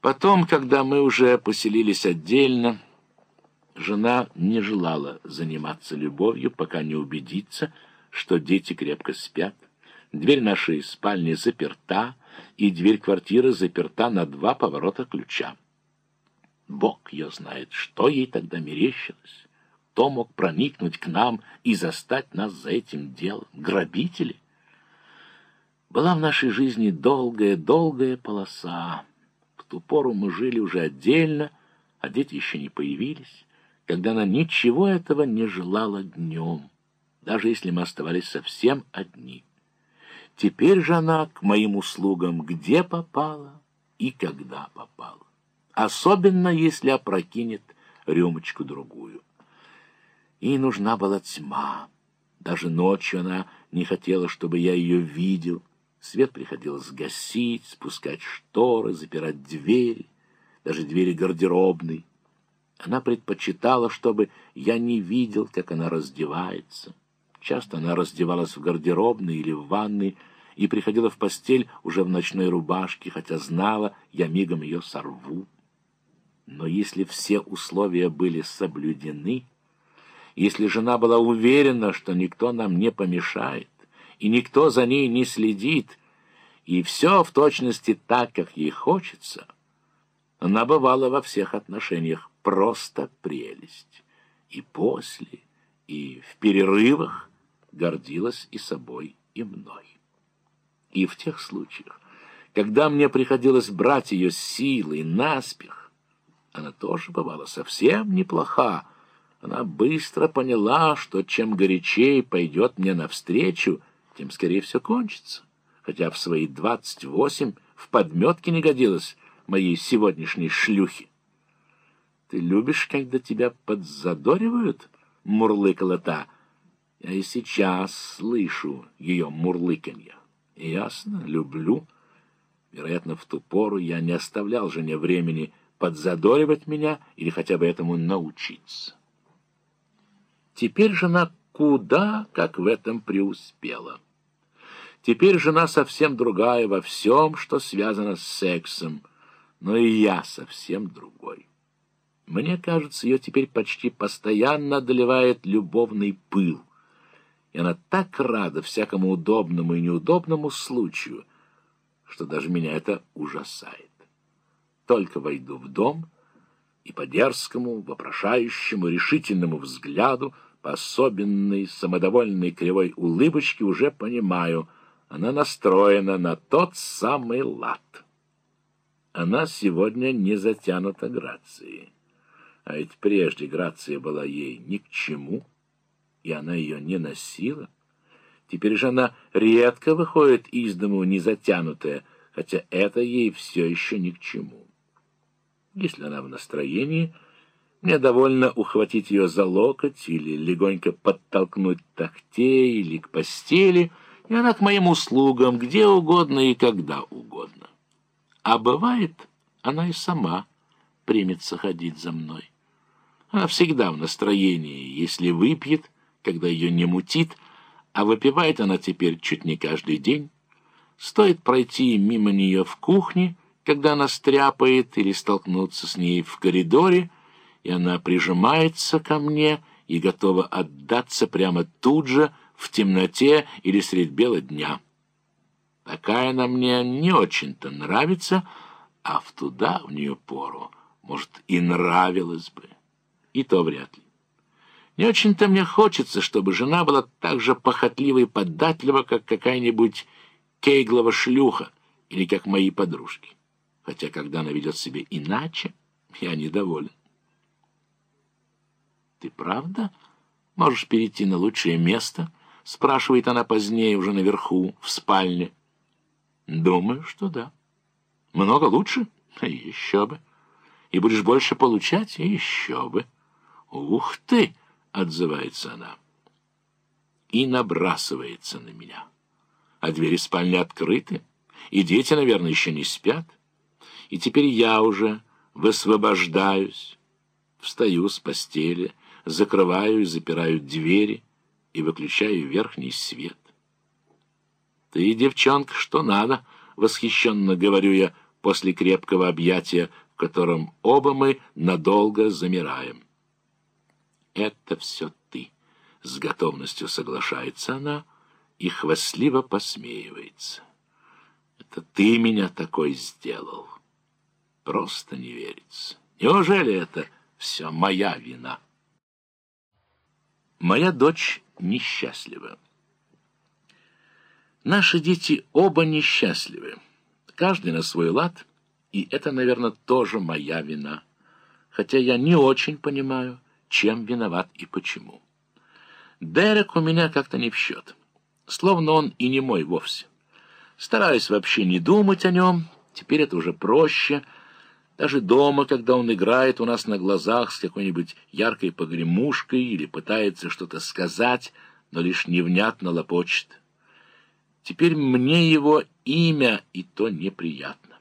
Потом, когда мы уже поселились отдельно, жена не желала заниматься любовью, пока не убедится, что дети крепко спят. Дверь нашей спальни заперта, и дверь квартиры заперта на два поворота ключа. Бог ее знает, что ей тогда мерещилось. Кто мог проникнуть к нам и застать нас за этим делом? Грабители? Была в нашей жизни долгая-долгая полоса, ту пору мы жили уже отдельно, а дети еще не появились, когда она ничего этого не желала днем, даже если мы оставались совсем одни. Теперь же она к моим услугам где попала и когда попала, особенно если опрокинет рюмочку-другую. Ей нужна была тьма. Даже ночью она не хотела, чтобы я ее видел, Свет приходилось гасить, спускать шторы, запирать двери, даже двери гардеробной. Она предпочитала, чтобы я не видел, как она раздевается. Часто она раздевалась в гардеробной или в ванной и приходила в постель уже в ночной рубашке, хотя знала, я мигом ее сорву. Но если все условия были соблюдены, если жена была уверена, что никто нам не помешает, и никто за ней не следит, и все в точности так, как ей хочется, она бывала во всех отношениях просто прелесть. И после, и в перерывах гордилась и собой, и мной. И в тех случаях, когда мне приходилось брать ее силой наспех, она тоже бывала совсем неплоха. Она быстро поняла, что чем горячей пойдет мне навстречу, тем скорее все кончится. Хотя в свои двадцать восемь в подметке не годилась моей сегодняшней шлюхи. «Ты любишь, когда тебя подзадоривают?» — мурлыкала та. Я и сейчас слышу ее мурлыканье. Ясно, люблю. Вероятно, в ту пору я не оставлял жене времени подзадоривать меня или хотя бы этому научиться. Теперь жена куда как в этом преуспела. Теперь жена совсем другая во всем, что связано с сексом, но и я совсем другой. Мне кажется, ее теперь почти постоянно одолевает любовный пыл, и она так рада всякому удобному и неудобному случаю, что даже меня это ужасает. Только войду в дом, и по дерзкому, вопрошающему, решительному взгляду, по особенной, самодовольной кривой улыбочке уже понимаю — она настроена на тот самый лад. Она сегодня не затянута грацией. А ведь прежде грация была ей ни к чему, и она ее не носила. Теперь же она редко выходит из дому не затянутая, хотя это ей все еще ни к чему. Если она в настроении, мне довольно ухватить ее за локоть или легонько подтолкнуть тахте или к постели — и она к моим услугам где угодно и когда угодно. А бывает, она и сама примется ходить за мной. Она всегда в настроении, если выпьет, когда ее не мутит, а выпивает она теперь чуть не каждый день. Стоит пройти мимо нее в кухне, когда она стряпает, или столкнуться с ней в коридоре, и она прижимается ко мне и готова отдаться прямо тут же, в темноте или средь бела дня. Такая она мне не очень-то нравится, а в туда в нее пору, может, и нравилось бы. И то вряд ли. Не очень-то мне хочется, чтобы жена была так же похотлива и податлива, как какая-нибудь кейглова шлюха или как мои подружки. Хотя, когда она ведет себя иначе, я недоволен. Ты правда можешь перейти на лучшее место —— спрашивает она позднее, уже наверху, в спальне. Думаю, что да. Много лучше? Еще бы. И будешь больше получать? Еще бы. Ух ты! — отзывается она. И набрасывается на меня. А двери спальни открыты, и дети, наверное, еще не спят. И теперь я уже высвобождаюсь, встаю с постели, закрываю и запираю двери — и выключаю верхний свет. «Ты, девчонка, что надо?» — восхищенно говорю я, после крепкого объятия, в котором оба мы надолго замираем. «Это все ты», — с готовностью соглашается она и хвастливо посмеивается. «Это ты меня такой сделал». Просто не верится. Неужели это все моя вина? Моя дочь несчастлива. Наши дети оба несчастливы. Каждый на свой лад, и это, наверное, тоже моя вина. Хотя я не очень понимаю, чем виноват и почему. Дерек у меня как-то не в счет. Словно он и не мой вовсе. Стараюсь вообще не думать о нем. Теперь это уже проще — даже дома, когда он играет у нас на глазах с какой-нибудь яркой погремушкой или пытается что-то сказать, но лишь невнятно лопочет. Теперь мне его имя и то неприятно.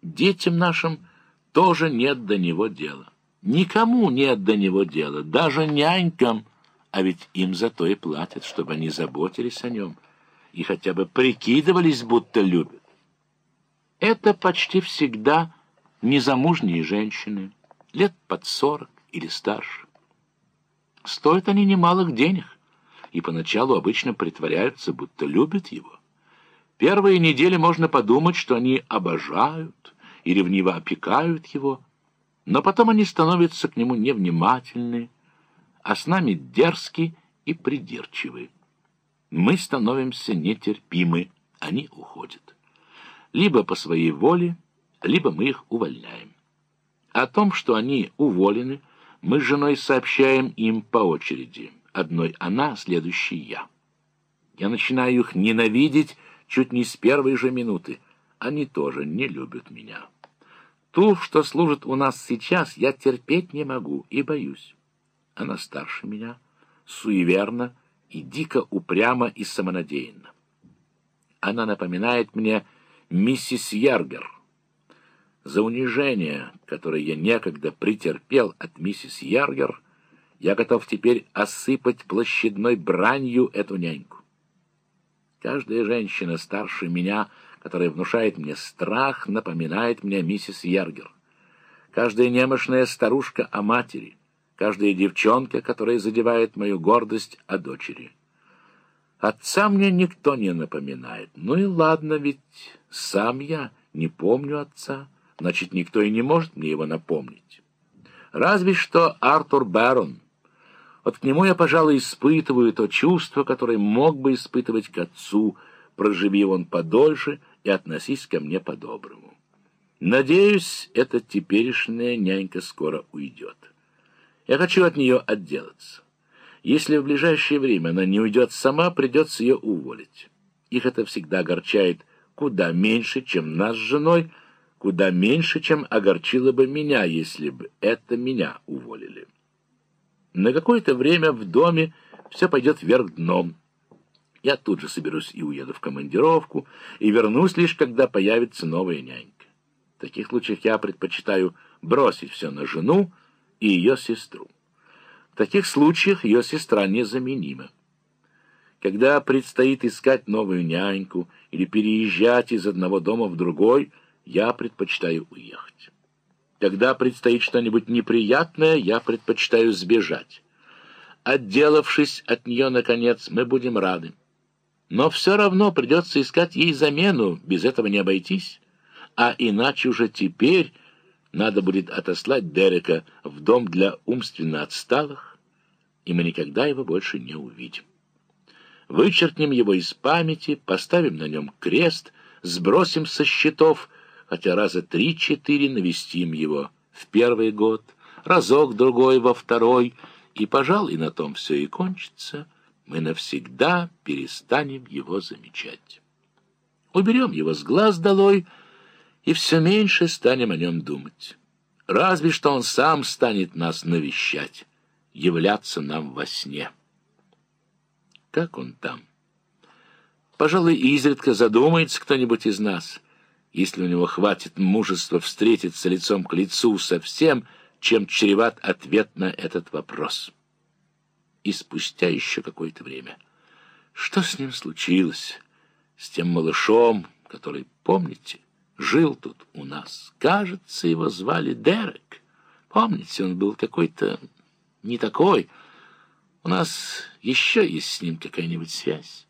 Детям нашим тоже нет до него дела. Никому нет до него дела, даже нянькам, а ведь им зато и платят, чтобы они заботились о нем и хотя бы прикидывались, будто любят. Это почти всегда незамужние женщины, лет под сорок или старше. Стоят они немалых денег, и поначалу обычно притворяются, будто любят его. Первые недели можно подумать, что они обожают и ревниво опекают его, но потом они становятся к нему невнимательны, а с нами дерзки и придирчивы. Мы становимся нетерпимы, они уходят. Либо по своей воле, либо мы их увольняем. О том, что они уволены, мы с женой сообщаем им по очереди. Одной она, следующей я. Я начинаю их ненавидеть чуть не с первой же минуты. Они тоже не любят меня. Ту, что служит у нас сейчас, я терпеть не могу и боюсь. Она старше меня, суеверна и дико упряма и самонадеянна. Она напоминает мне миссис Яргер, за унижение, которое я некогда претерпел от миссис Яргер, я готов теперь осыпать площадной бранью эту няньку. Каждая женщина старше меня, которая внушает мне страх, напоминает мне миссис Яргер. Каждая немощная старушка о матери, каждая девчонка, которая задевает мою гордость о дочери. Отца мне никто не напоминает. Ну и ладно, ведь сам я не помню отца значит, никто и не может мне его напомнить. Разве что Артур Бэрон. Вот к нему я, пожалуй, испытываю то чувство, которое мог бы испытывать к отцу, проживи он подольше и относись ко мне по-доброму. Надеюсь, эта теперешняя нянька скоро уйдет. Я хочу от нее отделаться. Если в ближайшее время она не уйдет сама, придется ее уволить. Их это всегда огорчает куда меньше, чем нас с женой — куда меньше, чем огорчило бы меня, если бы это меня уволили. На какое-то время в доме все пойдет вверх дном. Я тут же соберусь и уеду в командировку, и вернусь лишь, когда появится новая нянька. В таких случаях я предпочитаю бросить все на жену и ее сестру. В таких случаях ее сестра незаменима. Когда предстоит искать новую няньку или переезжать из одного дома в другой – я предпочитаю уехать. Когда предстоит что-нибудь неприятное, я предпочитаю сбежать. Отделавшись от нее, наконец, мы будем рады. Но все равно придется искать ей замену, без этого не обойтись. А иначе уже теперь надо будет отослать Дерека в дом для умственно отсталых, и мы никогда его больше не увидим. Вычеркнем его из памяти, поставим на нем крест, сбросим со счетов — хотя раза три-четыре навестим его в первый год, разок-другой во второй, и, пожалуй, на том все и кончится, мы навсегда перестанем его замечать. Уберем его с глаз долой, и все меньше станем о нем думать. Разве что он сам станет нас навещать, являться нам во сне. Как он там? Пожалуй, изредка задумается кто-нибудь из нас — если у него хватит мужества встретиться лицом к лицу со всем, чем чреват ответ на этот вопрос. И спустя еще какое-то время. Что с ним случилось? С тем малышом, который, помните, жил тут у нас. Кажется, его звали Дерек. Помните, он был какой-то не такой. У нас еще есть с ним какая-нибудь связь.